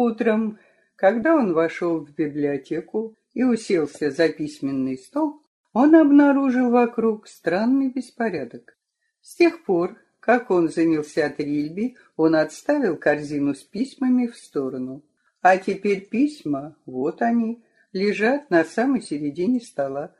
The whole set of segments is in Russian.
Утром, когда он вошел в библиотеку и уселся за письменный стол, он обнаружил вокруг странный беспорядок. С тех пор, как он занялся трильби, он отставил корзину с письмами в сторону. А теперь письма, вот они, лежат на самой середине стола.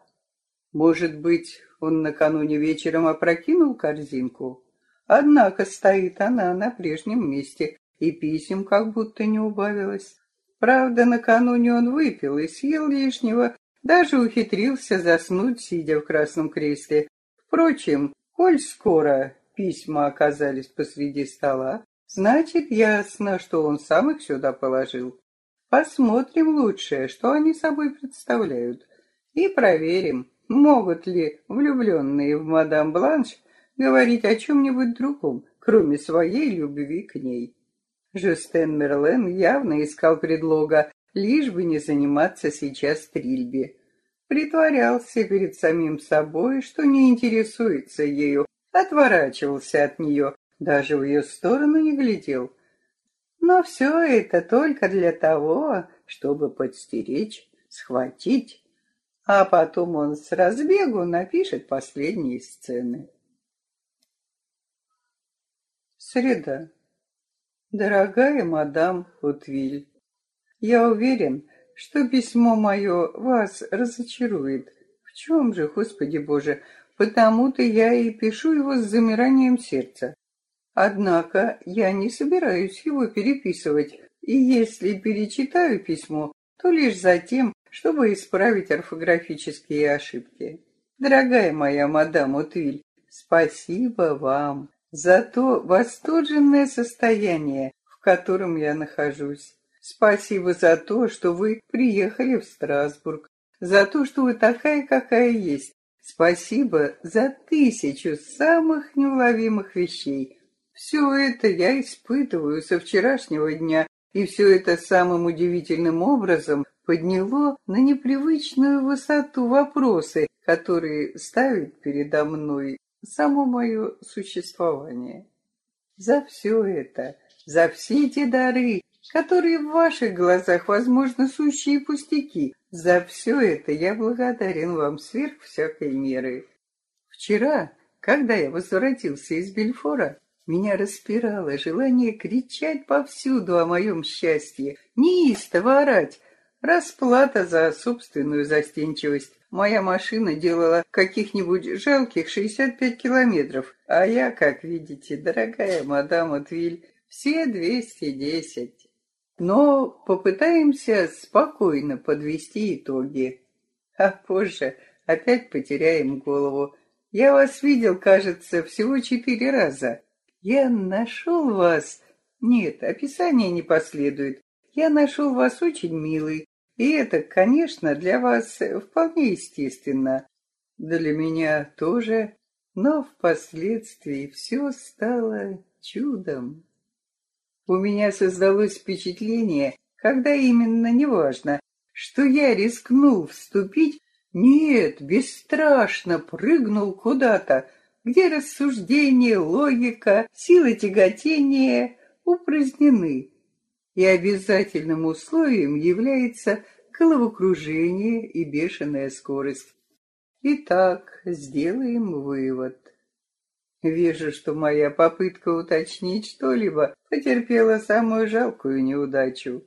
Может быть, он накануне вечером опрокинул корзинку? Однако стоит она на прежнем месте, и писем как будто не убавилось. Правда, накануне он выпил и съел лишнего, даже ухитрился заснуть, сидя в красном кресле. Впрочем, коль скоро письма оказались посреди стола, значит, ясно, что он сам их сюда положил. Посмотрим лучше, что они собой представляют, и проверим, могут ли влюбленные в мадам Бланш говорить о чем-нибудь другом, кроме своей любви к ней. Жюстен Мерлен явно искал предлога, лишь бы не заниматься сейчас стрельбе. Притворялся перед самим собой, что не интересуется ею, отворачивался от нее, даже в ее сторону не глядел. Но все это только для того, чтобы подстеречь, схватить, а потом он с разбегу напишет последние сцены. Среда. Дорогая мадам Утвиль, я уверен, что письмо мое вас разочарует. В чем же, Господи Боже, потому-то я и пишу его с замиранием сердца. Однако я не собираюсь его переписывать, и если перечитаю письмо, то лишь за тем, чтобы исправить орфографические ошибки. Дорогая моя мадам Утвиль, спасибо вам за то восторженное состояние, в котором я нахожусь. Спасибо за то, что вы приехали в Страсбург, за то, что вы такая, какая есть. Спасибо за тысячу самых неуловимых вещей. Все это я испытываю со вчерашнего дня, и все это самым удивительным образом подняло на непривычную высоту вопросы, которые ставит передо мной само мое существование. За все это, за все эти дары, которые в ваших глазах, возможно, сущие пустяки, за все это я благодарен вам сверх всякой меры. Вчера, когда я возвратился из Бельфора, меня распирало желание кричать повсюду о моем счастье, неистово орать, расплата за собственную застенчивость. Моя машина делала каких-нибудь жалких 65 километров, а я, как видите, дорогая мадам Отвиль, все 210. Но попытаемся спокойно подвести итоги. А позже опять потеряем голову. Я вас видел, кажется, всего четыре раза. Я нашел вас... Нет, описание не последует. Я нашел вас очень милый, и это, конечно, для вас вполне естественно. Для меня тоже, но впоследствии все стало чудом. У меня создалось впечатление, когда именно, неважно, что я рискнул вступить, нет, бесстрашно прыгнул куда-то, где рассуждение, логика, сила тяготения упразднены, и обязательным условием является головокружение и бешеная скорость. Итак, сделаем вывод. Вижу, что моя попытка уточнить что-либо потерпела самую жалкую неудачу.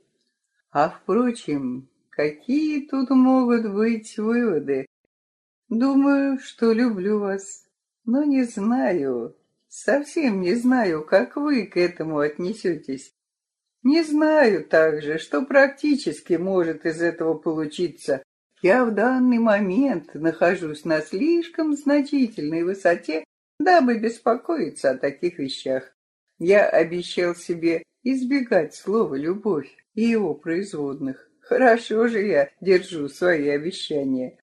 А впрочем, какие тут могут быть выводы? Думаю, что люблю вас, но не знаю, совсем не знаю, как вы к этому отнесетесь. Не знаю также, что практически может из этого получиться. Я в данный момент нахожусь на слишком значительной высоте, дабы беспокоиться о таких вещах. Я обещал себе избегать слова «любовь» и его производных. Хорошо же я держу свои обещания.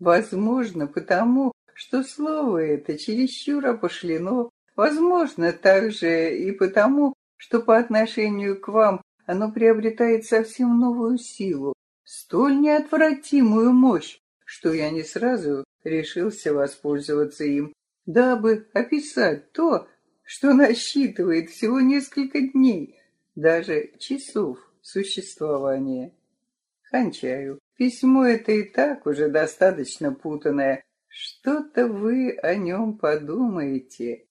Возможно, потому, что слово это чересчур опошлено, возможно, также и потому, что по отношению к вам оно приобретает совсем новую силу, столь неотвратимую мощь, что я не сразу решился воспользоваться им, дабы описать то, что насчитывает всего несколько дней, даже часов существования. Кончаю. Письмо это и так уже достаточно путанное. Что-то вы о нем подумаете.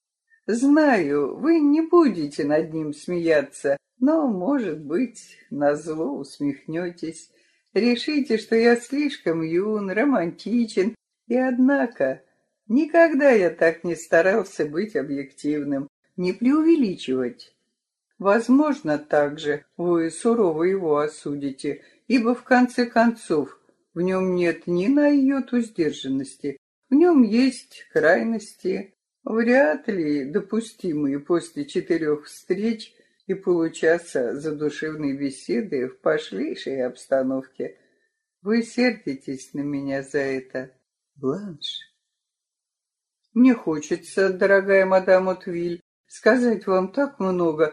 Знаю, вы не будете над ним смеяться, но, может быть, назло усмехнетесь. Решите, что я слишком юн, романтичен, и однако никогда я так не старался быть объективным, не преувеличивать. Возможно, также вы сурово его осудите, ибо в конце концов в нем нет ни на йоту сдержанности, в нем есть крайности, вряд ли допустимые после четырех встреч и получаса задушевной беседы в пошлейшей обстановке. Вы сердитесь на меня за это, Бланш. Мне хочется, дорогая мадам Отвиль, сказать вам так много.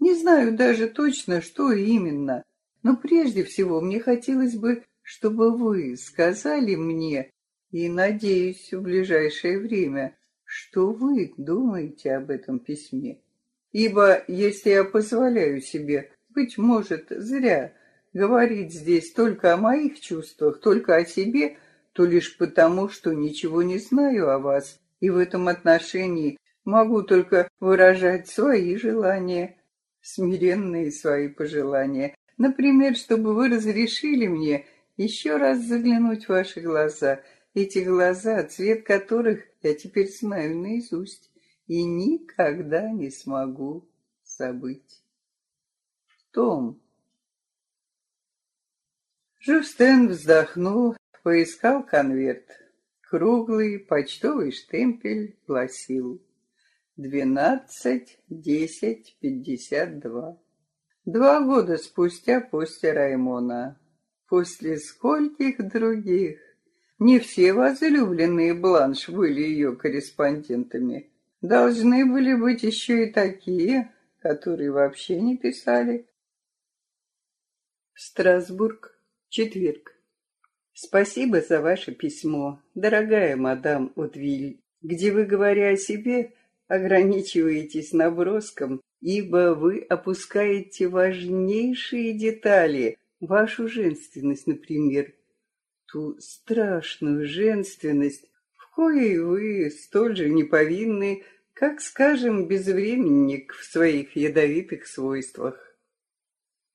Не знаю даже точно, что именно. Но прежде всего мне хотелось бы, чтобы вы сказали мне, и, надеюсь, в ближайшее время, что вы думаете об этом письме. Ибо если я позволяю себе, быть может, зря, говорить здесь только о моих чувствах, только о себе, то лишь потому, что ничего не знаю о вас, и в этом отношении могу только выражать свои желания, смиренные свои пожелания. Например, чтобы вы разрешили мне еще раз заглянуть в ваши глаза, эти глаза, цвет которых я теперь знаю наизусть и никогда не смогу забыть. Том. Жюстен вздохнул, поискал конверт. Круглый почтовый штемпель гласил «Двенадцать, десять, пятьдесят два». Два года спустя после Раймона. После скольких других? Не все возлюбленные Бланш были ее корреспондентами. Должны были быть еще и такие, которые вообще не писали. Страсбург, четверг. Спасибо за ваше письмо, дорогая мадам Утвиль, где вы, говоря о себе, ограничиваетесь наброском, ибо вы опускаете важнейшие детали, вашу женственность, например, ту страшную женственность, в коей вы столь же неповинны, как, скажем, безвременник в своих ядовитых свойствах.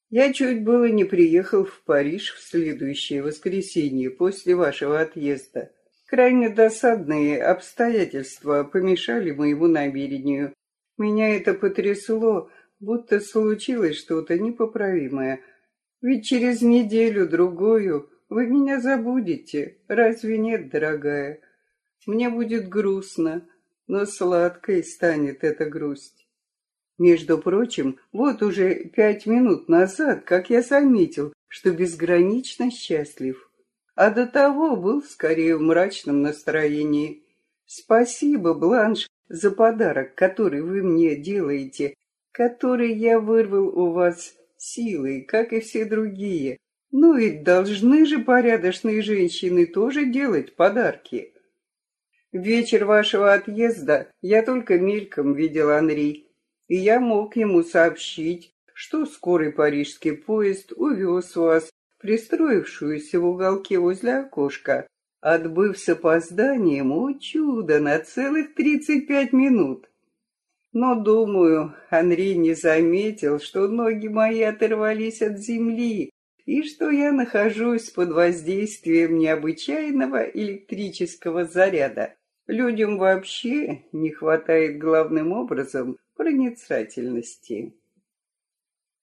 Я чуть было не приехал в Париж в следующее воскресенье после вашего отъезда. Крайне досадные обстоятельства помешали моему намерению. Меня это потрясло, будто случилось что-то непоправимое. Ведь через неделю-другую вы меня забудете. Разве нет, дорогая? Мне будет грустно, но сладкой станет эта грусть. Между прочим, вот уже пять минут назад, как я заметил, что безгранично счастлив, а до того был скорее в мрачном настроении. Спасибо, Бланш, за подарок, который вы мне делаете, который я вырвал у вас силой, как и все другие. Ну ведь должны же порядочные женщины тоже делать подарки. вечер вашего отъезда я только мельком видел Анри, и я мог ему сообщить, что скорый парижский поезд увез вас, пристроившуюся в уголке возле окошка, отбыв с опозданием, о чудо, на целых тридцать пять минут. Но, думаю, Анри не заметил, что ноги мои оторвались от земли, и что я нахожусь под воздействием необычайного электрического заряда. Людям вообще не хватает главным образом проницательности.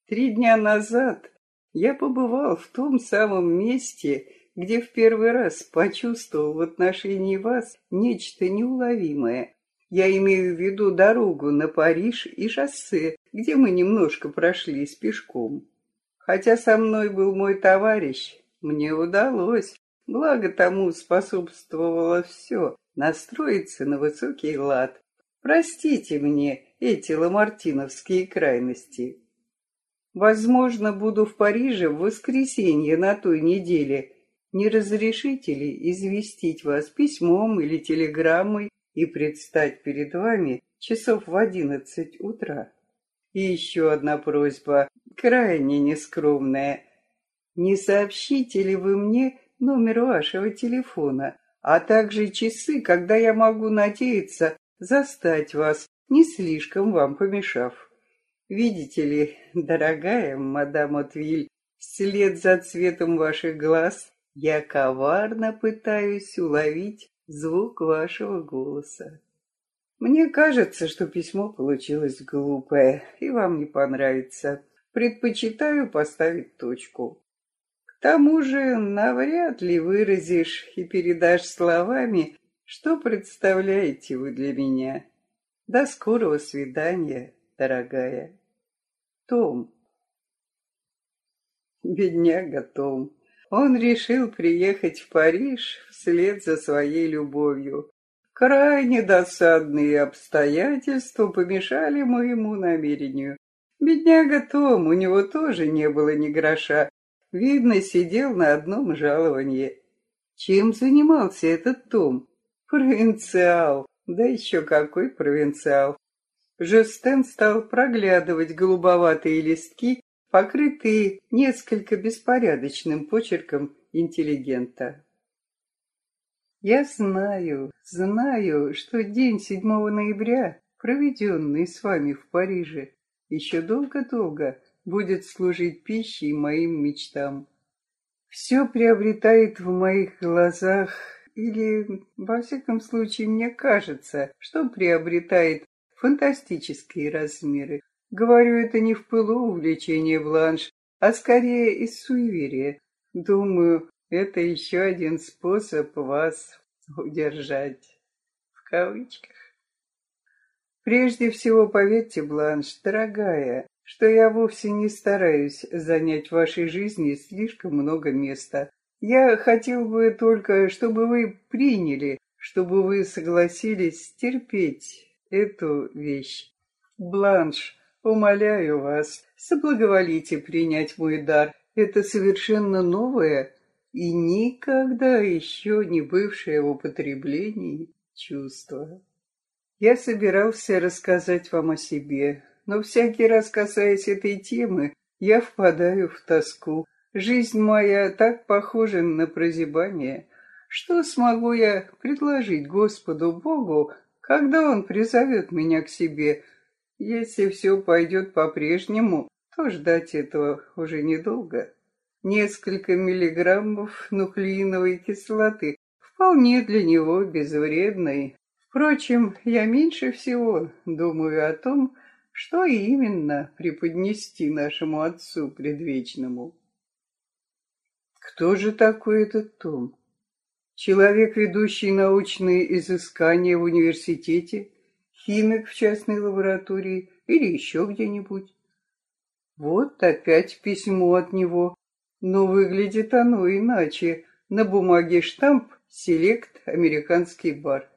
Три дня назад я побывал в том самом месте, где в первый раз почувствовал в отношении вас нечто неуловимое. Я имею в виду дорогу на Париж и шоссе, где мы немножко прошлись пешком. Хотя со мной был мой товарищ, мне удалось, благо тому способствовало все, настроиться на высокий лад. Простите мне эти ламартиновские крайности. Возможно, буду в Париже в воскресенье на той неделе. Не разрешите ли известить вас письмом или телеграммой и предстать перед вами часов в одиннадцать утра? И еще одна просьба. Крайне нескромная. Не сообщите ли вы мне номер вашего телефона, а также часы, когда я могу надеяться застать вас, не слишком вам помешав? Видите ли, дорогая мадам Отвиль, вслед за цветом ваших глаз я коварно пытаюсь уловить звук вашего голоса. Мне кажется, что письмо получилось глупое, и вам не понравится. Предпочитаю поставить точку. К тому же навряд ли выразишь и передашь словами, что представляете вы для меня. До скорого свидания, дорогая. Том. Бедняга Том. Он решил приехать в Париж вслед за своей любовью. Крайне досадные обстоятельства помешали моему намерению. Бедняга Том, у него тоже не было ни гроша. Видно, сидел на одном жаловании. Чем занимался этот Том? Провинциал. Да еще какой провинциал. Жестен стал проглядывать голубоватые листки, покрытые несколько беспорядочным почерком интеллигента. Я знаю, знаю, что день 7 ноября, проведенный с вами в Париже, еще долго-долго будет служить пищей моим мечтам. Все приобретает в моих глазах, или, во всяком случае, мне кажется, что приобретает фантастические размеры. Говорю это не в пылу увлечения Бланш, а скорее из суеверия. Думаю, это еще один способ вас удержать. В кавычках. Прежде всего, поверьте, Бланш, дорогая, что я вовсе не стараюсь занять в вашей жизни слишком много места. Я хотел бы только, чтобы вы приняли, чтобы вы согласились терпеть эту вещь. Бланш, умоляю вас, соблаговолите принять мой дар. Это совершенно новое и никогда еще не бывшее в употреблении чувство. Я собирался рассказать вам о себе, но всякий раз касаясь этой темы, я впадаю в тоску. Жизнь моя так похожа на прозябание. Что смогу я предложить Господу Богу, когда Он призовет меня к себе? Если все пойдет по-прежнему, то ждать этого уже недолго. Несколько миллиграммов нуклеиновой кислоты вполне для него безвредной. Впрочем, я меньше всего думаю о том, что именно преподнести нашему отцу предвечному. Кто же такой этот Том? Человек, ведущий научные изыскания в университете, химик в частной лаборатории или еще где-нибудь? Вот опять письмо от него, но выглядит оно иначе. На бумаге штамп «Селект. Американский бар».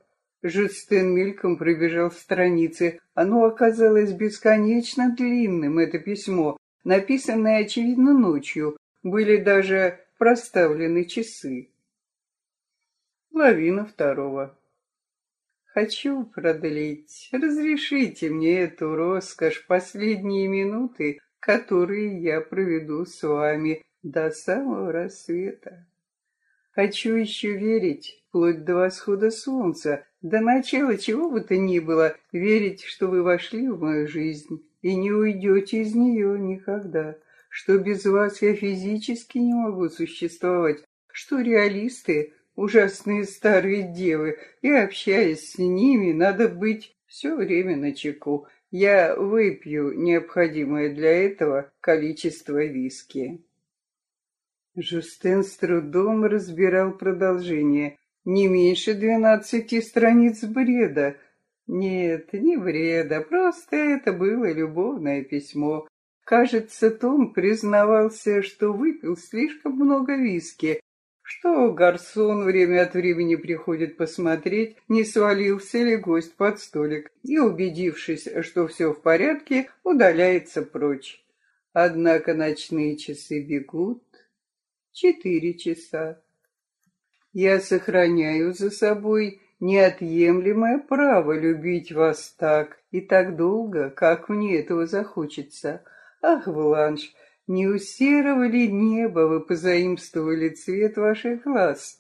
Жюстен мельком пробежал страницы. Оно оказалось бесконечно длинным, это письмо, написанное, очевидно, ночью. Были даже проставлены часы. Лавина второго. Хочу продлить. Разрешите мне эту роскошь последние минуты, которые я проведу с вами до самого рассвета. Хочу еще верить, вплоть до восхода солнца, до начала чего бы то ни было, верить, что вы вошли в мою жизнь и не уйдете из нее никогда, что без вас я физически не могу существовать, что реалисты — ужасные старые девы, и, общаясь с ними, надо быть все время на чеку. Я выпью необходимое для этого количество виски. Жустен с трудом разбирал продолжение. Не меньше двенадцати страниц бреда. Нет, не бреда, просто это было любовное письмо. Кажется, Том признавался, что выпил слишком много виски, что гарсон время от времени приходит посмотреть, не свалился ли гость под столик, и, убедившись, что все в порядке, удаляется прочь. Однако ночные часы бегут, четыре часа. Я сохраняю за собой неотъемлемое право любить вас так и так долго, как мне этого захочется. Ах, Бланш, не у серого ли неба вы позаимствовали цвет ваших глаз?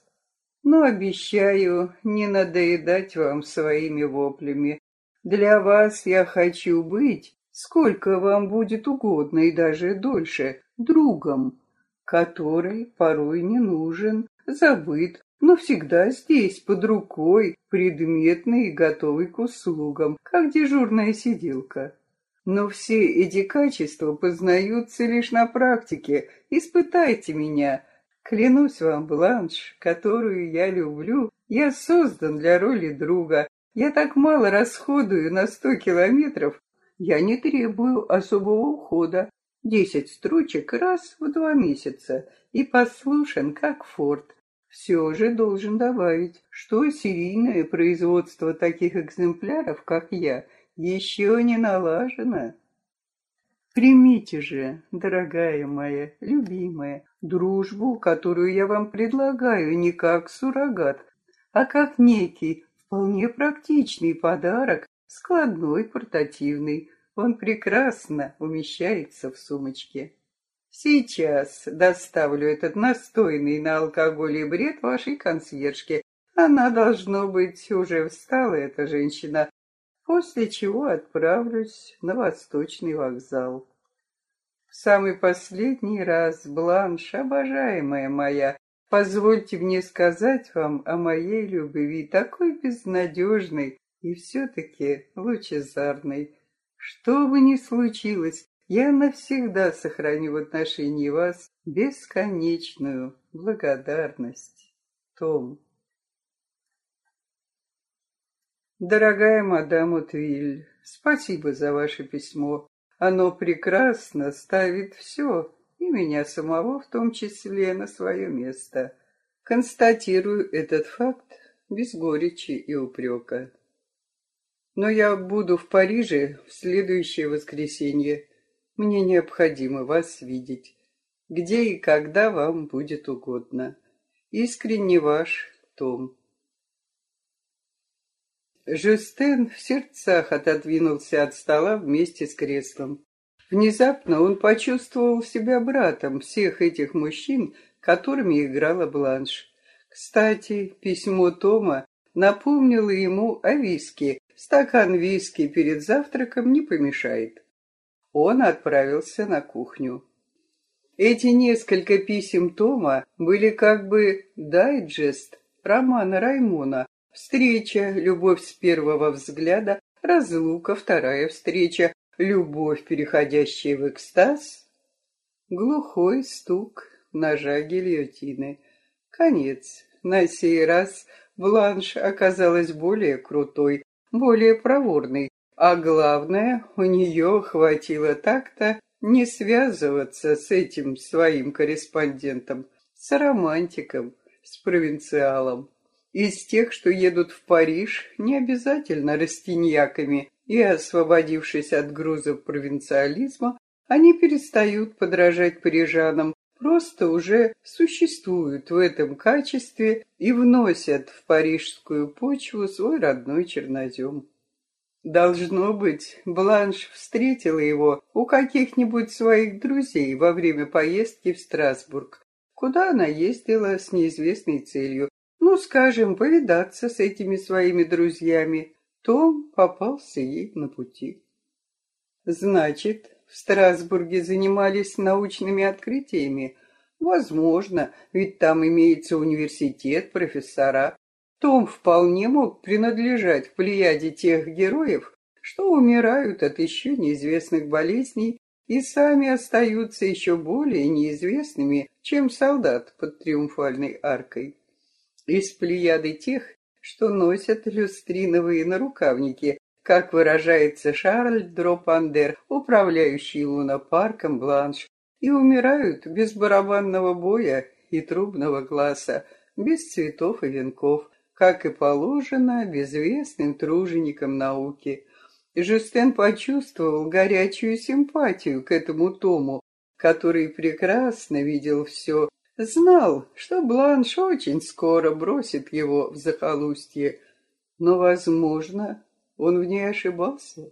Но обещаю не надоедать вам своими воплями. Для вас я хочу быть, сколько вам будет угодно и даже дольше, другом, который порой не нужен, забыт, но всегда здесь, под рукой, предметный и готовый к услугам, как дежурная сиделка. Но все эти качества познаются лишь на практике. Испытайте меня. Клянусь вам, Бланш, которую я люблю, я создан для роли друга. Я так мало расходую на сто километров. Я не требую особого ухода. Десять строчек раз в два месяца. И послушен, как форт. Все же должен добавить, что серийное производство таких экземпляров, как я, еще не налажено. Примите же, дорогая моя, любимая, дружбу, которую я вам предлагаю не как суррогат, а как некий вполне практичный подарок, складной, портативный. Он прекрасно умещается в сумочке. Сейчас доставлю этот настойный на алкоголе бред вашей консьержке. Она, должно быть, уже встала, эта женщина, после чего отправлюсь на Восточный вокзал. В самый последний раз, Бланш, обожаемая моя, позвольте мне сказать вам о моей любви, такой безнадежной и все-таки лучезарной. Что бы ни случилось, я навсегда сохраню в отношении вас бесконечную благодарность. Том. Дорогая мадам Утвиль, спасибо за ваше письмо. Оно прекрасно ставит все, и меня самого в том числе, на свое место. Констатирую этот факт без горечи и упрека. Но я буду в Париже в следующее воскресенье. Мне необходимо вас видеть, где и когда вам будет угодно. Искренне ваш Том. Жюстен в сердцах отодвинулся от стола вместе с креслом. Внезапно он почувствовал себя братом всех этих мужчин, которыми играла Бланш. Кстати, письмо Тома напомнило ему о виске. Стакан виски перед завтраком не помешает. Он отправился на кухню. Эти несколько писем Тома были как бы дайджест романа Раймона, Встреча, любовь с первого взгляда, разлука, вторая встреча, любовь, переходящая в экстаз. Глухой стук ножа гильотины. Конец. На сей раз Бланш оказалась более крутой, более проворной, а главное, у нее хватило так-то не связываться с этим своим корреспондентом, с романтиком, с провинциалом. Из тех, что едут в Париж, не обязательно растиньяками, и, освободившись от грузов провинциализма, они перестают подражать парижанам, просто уже существуют в этом качестве и вносят в парижскую почву свой родной чернозем. Должно быть, Бланш встретила его у каких-нибудь своих друзей во время поездки в Страсбург, куда она ездила с неизвестной целью, ну, скажем, повидаться с этими своими друзьями, Том попался ей на пути. Значит, в Страсбурге занимались научными открытиями? Возможно, ведь там имеется университет, профессора. Том вполне мог принадлежать к плеяде тех героев, что умирают от еще неизвестных болезней и сами остаются еще более неизвестными, чем солдат под триумфальной аркой из плеяды тех, что носят люстриновые нарукавники, как выражается Шарль Дропандер, управляющий лунопарком Бланш, и умирают без барабанного боя и трубного глаза, без цветов и венков, как и положено безвестным труженикам науки. Жюстен почувствовал горячую симпатию к этому Тому, который прекрасно видел все Знал, что Бланш очень скоро бросит его в захолустье, но, возможно, он в ней ошибался.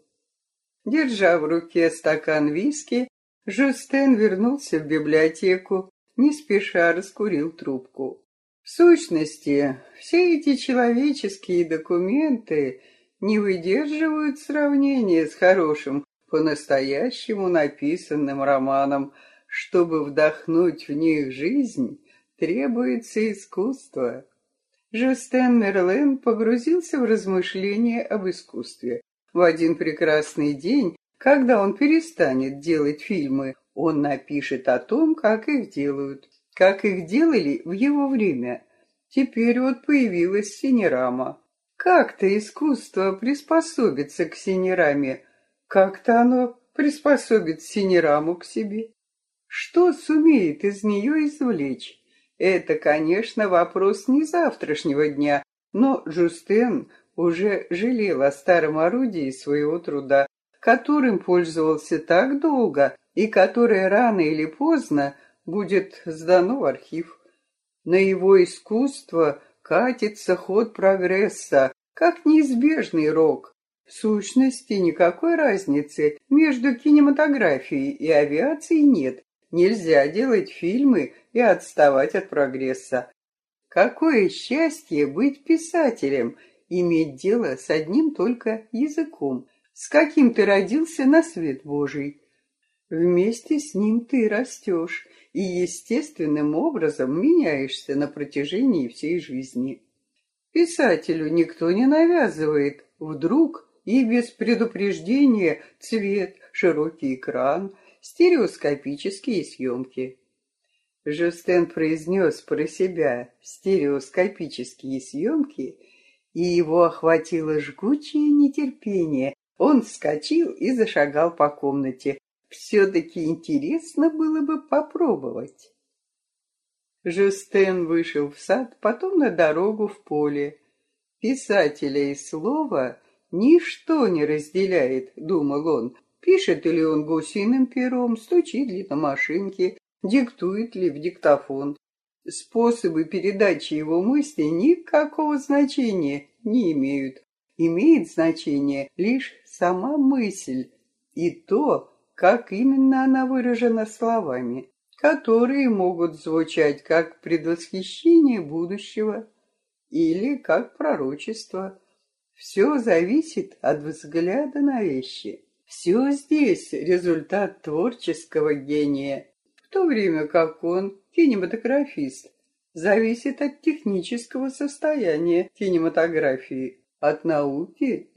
Держа в руке стакан виски, Жустен вернулся в библиотеку, не спеша раскурил трубку. В сущности, все эти человеческие документы не выдерживают сравнения с хорошим, по-настоящему написанным романом. Чтобы вдохнуть в них жизнь, требуется искусство. Жюстен Мерлен погрузился в размышления об искусстве. В один прекрасный день, когда он перестанет делать фильмы, он напишет о том, как их делают, как их делали в его время. Теперь вот появилась синерама. Как-то искусство приспособится к синераме, как-то оно приспособит синераму к себе. Что сумеет из нее извлечь? Это, конечно, вопрос не завтрашнего дня, но Жустен уже жалел о старом орудии своего труда, которым пользовался так долго и которое рано или поздно будет сдано в архив. На его искусство катится ход прогресса, как неизбежный рок. В сущности, никакой разницы между кинематографией и авиацией нет. Нельзя делать фильмы и отставать от прогресса. Какое счастье быть писателем, иметь дело с одним только языком, с каким ты родился на свет Божий. Вместе с ним ты растешь, и естественным образом меняешься на протяжении всей жизни. Писателю никто не навязывает вдруг и без предупреждения цвет, широкий экран, стереоскопические съемки. Жюстен произнес про себя стереоскопические съемки, и его охватило жгучее нетерпение. Он вскочил и зашагал по комнате, все-таки интересно было бы попробовать. Жюстен вышел в сад, потом на дорогу в поле. Писателя и слова ничто не разделяет, думал он. Пишет ли он гусиным пером, стучит ли на машинке, диктует ли в диктофон. Способы передачи его мысли никакого значения не имеют. Имеет значение лишь сама мысль и то, как именно она выражена словами, которые могут звучать как предвосхищение будущего или как пророчество. Все зависит от взгляда на вещи. Все здесь результат творческого гения, в то время как он, кинематографист, зависит от технического состояния кинематографии, от науки.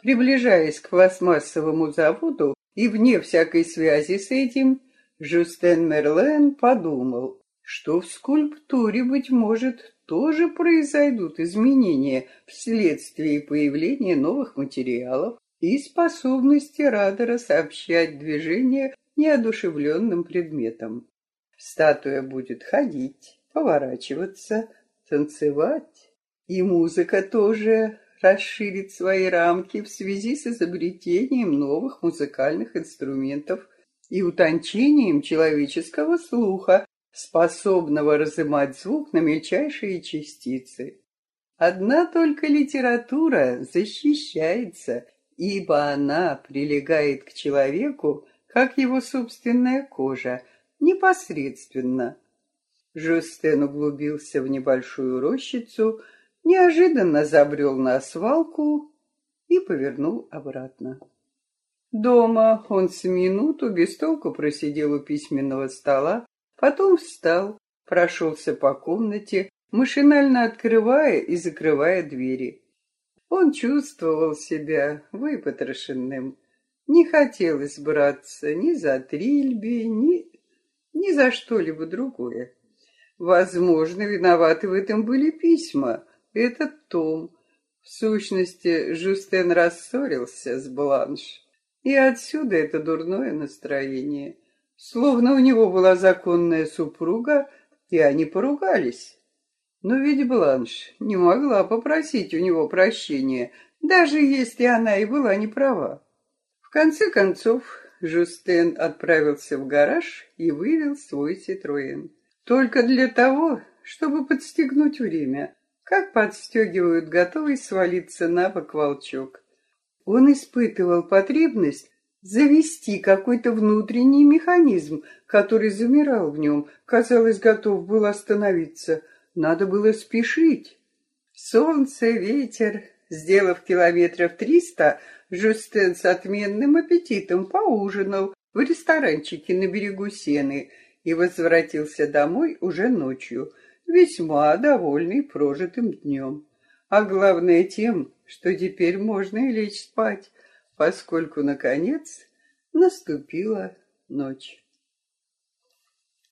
Приближаясь к пластмассовому заводу, и вне всякой связи с этим Жюстен Мерлен подумал, что в скульптуре, быть может, тоже произойдут изменения вследствие появления новых материалов и способности радара сообщать движение неодушевленным предметам. Статуя будет ходить, поворачиваться, танцевать, и музыка тоже расширит свои рамки в связи с изобретением новых музыкальных инструментов и утончением человеческого слуха, способного разымать звук на мельчайшие частицы. Одна только литература защищается, ибо она прилегает к человеку, как его собственная кожа, непосредственно. Жюстен углубился в небольшую рощицу, неожиданно забрел на свалку и повернул обратно. Дома он с минуту без толку просидел у письменного стола, потом встал, прошелся по комнате, машинально открывая и закрывая двери. Он чувствовал себя выпотрошенным. Не хотелось браться ни за трильби, ни, ни за что-либо другое. Возможно, виноваты в этом были письма, этот том. В сущности, Жустен рассорился с Бланш. И отсюда это дурное настроение. Словно у него была законная супруга, и они поругались. Но ведь Бланш не могла попросить у него прощения, даже если она и была не права. В конце концов, Жустен отправился в гараж и вывел свой Ситроен. Только для того, чтобы подстегнуть время. Как подстегивают готовый свалиться на бок волчок. Он испытывал потребность завести какой-то внутренний механизм, который замирал в нем, казалось, готов был остановиться. Надо было спешить. Солнце, ветер. Сделав километров триста, Жюстен с отменным аппетитом поужинал в ресторанчике на берегу Сены и возвратился домой уже ночью, весьма довольный прожитым днем. А главное тем, что теперь можно и лечь спать, поскольку, наконец, наступила ночь.